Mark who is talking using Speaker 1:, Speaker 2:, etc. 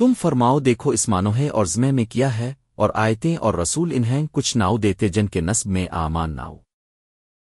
Speaker 1: تم فرماؤ دیکھو اس مانوہے اور زمے میں کیا ہے اور آیتیں اور رسول انہیں کچھ ناؤ دیتے جن کے نصب میں آمان ناؤ